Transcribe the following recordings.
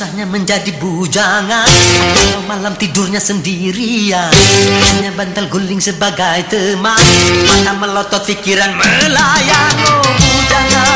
susahnya menjadi bujangan. Kalau malam tidurnya sendirian. Hanya bantal guling sebagai teman. Mata melotot fikiran melayang. Oh bujangan.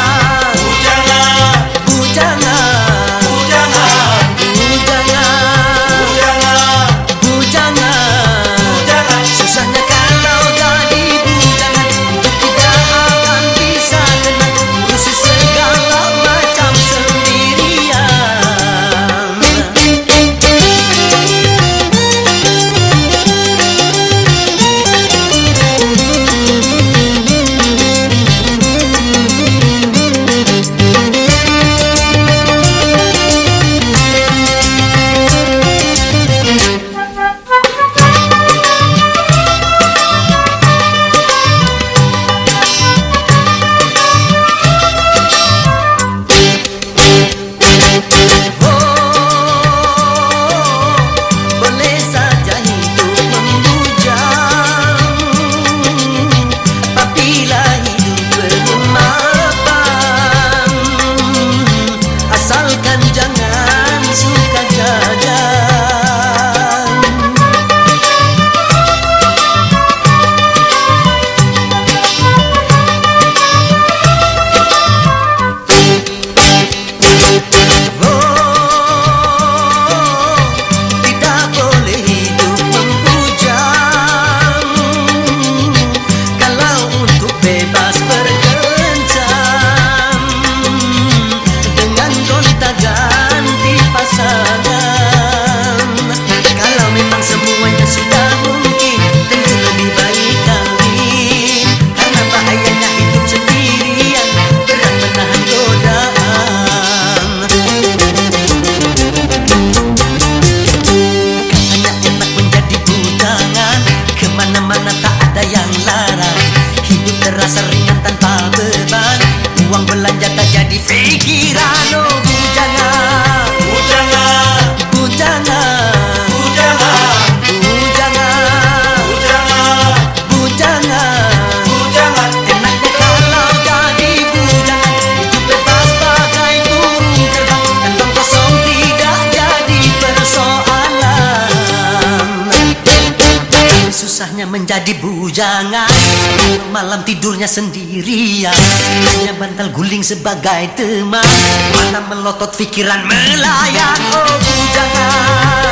fake it, susahnya menjadi bujangan. Malam tidurnya sendirian Hanya bantal guling sebagai teman. Mata melotot fikiran melayang. Oh bujangan.